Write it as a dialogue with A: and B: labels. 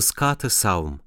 A: îscată salm.